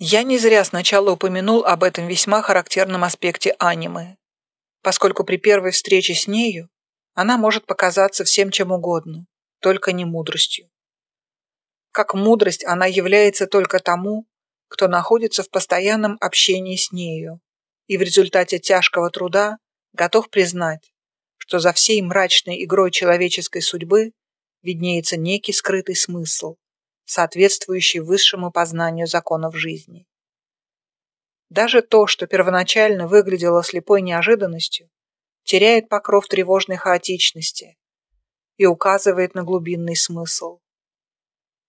Я не зря сначала упомянул об этом весьма характерном аспекте анимы, поскольку при первой встрече с нею она может показаться всем чем угодно, только не мудростью. Как мудрость она является только тому, кто находится в постоянном общении с нею и в результате тяжкого труда готов признать, что за всей мрачной игрой человеческой судьбы виднеется некий скрытый смысл, соответствующий высшему познанию законов жизни. Даже то, что первоначально выглядело слепой неожиданностью, теряет покров тревожной хаотичности и указывает на глубинный смысл.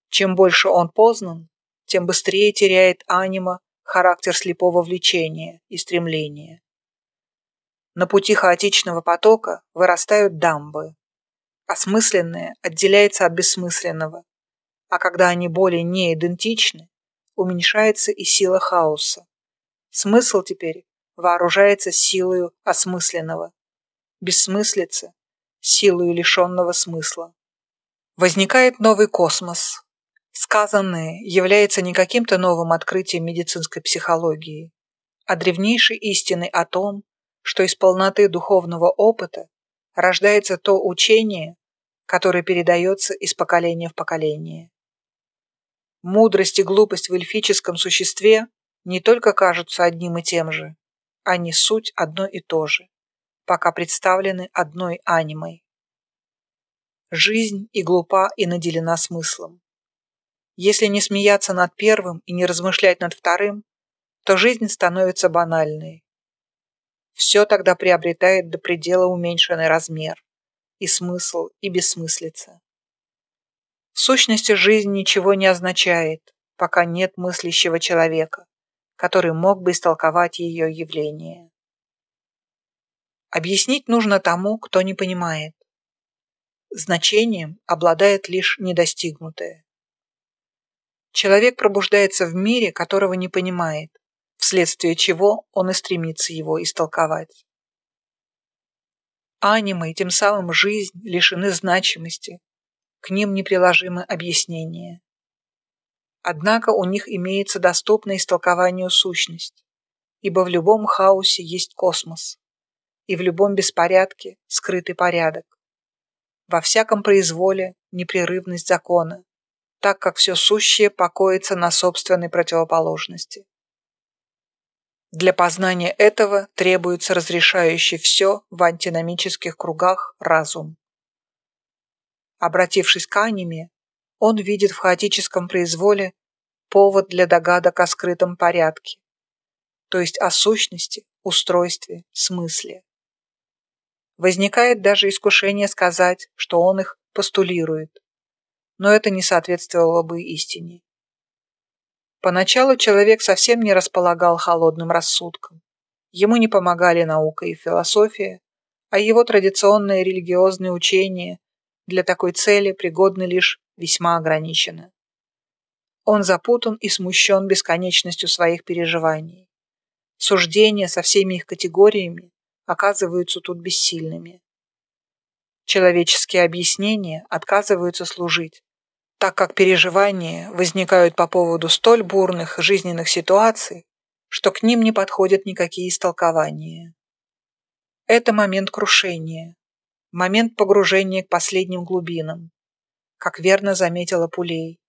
Чем больше он познан, тем быстрее теряет анима характер слепого влечения и стремления. На пути хаотичного потока вырастают дамбы. Осмысленное отделяется от бессмысленного, а когда они более не идентичны, уменьшается и сила хаоса. Смысл теперь вооружается силою осмысленного, бессмыслица – силою лишенного смысла. Возникает новый космос. Сказанное является не каким-то новым открытием медицинской психологии, а древнейшей истиной о том, что из полноты духовного опыта рождается то учение, которое передается из поколения в поколение. Мудрость и глупость в эльфическом существе не только кажутся одним и тем же, они суть одно и то же, пока представлены одной анимой. Жизнь и глупа, и наделена смыслом. Если не смеяться над первым и не размышлять над вторым, то жизнь становится банальной. Все тогда приобретает до предела уменьшенный размер, и смысл, и бессмыслица. В сущности, жизнь ничего не означает, пока нет мыслящего человека, который мог бы истолковать ее явление. Объяснить нужно тому, кто не понимает. Значением обладает лишь недостигнутое. Человек пробуждается в мире, которого не понимает, вследствие чего он и стремится его истолковать. Анимы и тем самым жизнь лишены значимости, к ним неприложимы объяснения. Однако у них имеется доступная истолкованию сущность, ибо в любом хаосе есть космос, и в любом беспорядке скрытый порядок. Во всяком произволе непрерывность закона, так как все сущее покоится на собственной противоположности. Для познания этого требуется разрешающий все в антиномических кругах разум. Обратившись к аниме, он видит в хаотическом произволе повод для догадок о скрытом порядке, то есть о сущности, устройстве, смысле. Возникает даже искушение сказать, что он их постулирует, но это не соответствовало бы истине. Поначалу человек совсем не располагал холодным рассудком. Ему не помогали наука и философия, а его традиционные религиозные учения для такой цели пригодны лишь весьма ограниченно. Он запутан и смущен бесконечностью своих переживаний. Суждения со всеми их категориями оказываются тут бессильными. Человеческие объяснения отказываются служить, так как переживания возникают по поводу столь бурных жизненных ситуаций, что к ним не подходят никакие истолкования. Это момент крушения, момент погружения к последним глубинам, как верно заметила Пулей,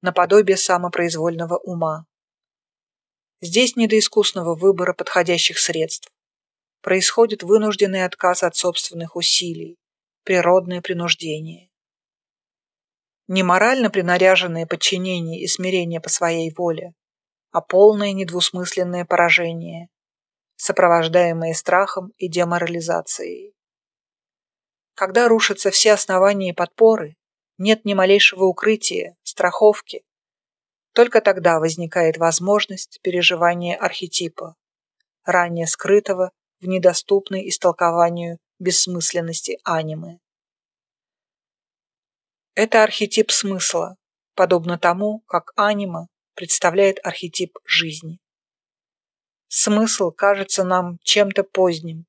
наподобие самопроизвольного ума. Здесь не до искусного выбора подходящих средств. Происходит вынужденный отказ от собственных усилий, природное принуждение не принаряженное подчинение и смирение по своей воле, а полное недвусмысленное поражение, сопровождаемое страхом и деморализацией. Когда рушатся все основания и подпоры, нет ни малейшего укрытия, страховки, только тогда возникает возможность переживания архетипа, ранее скрытого в недоступной истолкованию бессмысленности анимы. Это архетип смысла, подобно тому, как анима представляет архетип жизни. Смысл кажется нам чем-то поздним,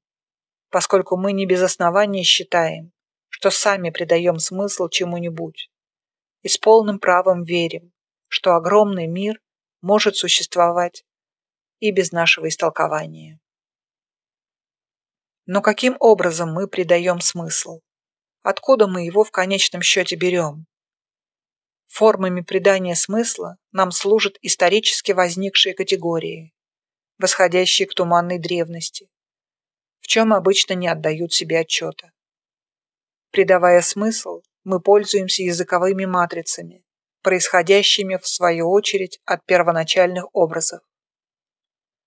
поскольку мы не без основания считаем, что сами придаем смысл чему-нибудь, и с полным правом верим, что огромный мир может существовать и без нашего истолкования. Но каким образом мы придаем смысл? Откуда мы его в конечном счете берем? Формами придания смысла нам служат исторически возникшие категории, восходящие к туманной древности, в чем обычно не отдают себе отчета. Придавая смысл, мы пользуемся языковыми матрицами, происходящими, в свою очередь, от первоначальных образов.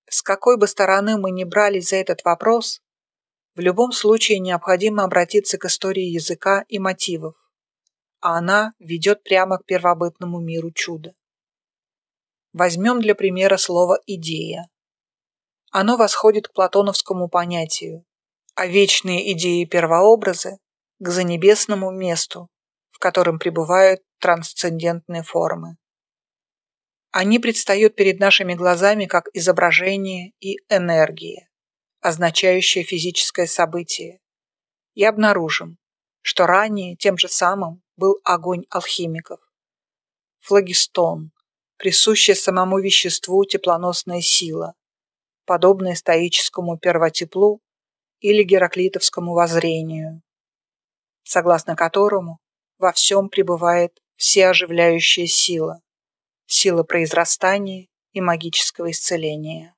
С какой бы стороны мы ни брались за этот вопрос, в любом случае необходимо обратиться к истории языка и мотивов, а она ведет прямо к первобытному миру чуда. Возьмем для примера слово «идея». Оно восходит к платоновскому понятию, а вечные идеи первообразы – к занебесному месту, в котором пребывают трансцендентные формы. Они предстают перед нашими глазами как изображение и энергия, означающее физическое событие, и обнаружим, что ранее тем же самым был огонь алхимиков. Флагистон, присущая самому веществу теплоносная сила, подобная стоическому первотеплу или гераклитовскому воззрению, согласно которому во всем пребывает всеоживляющая сила, сила произрастания и магического исцеления.